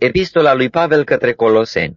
Epistola lui Pavel către Coloseni.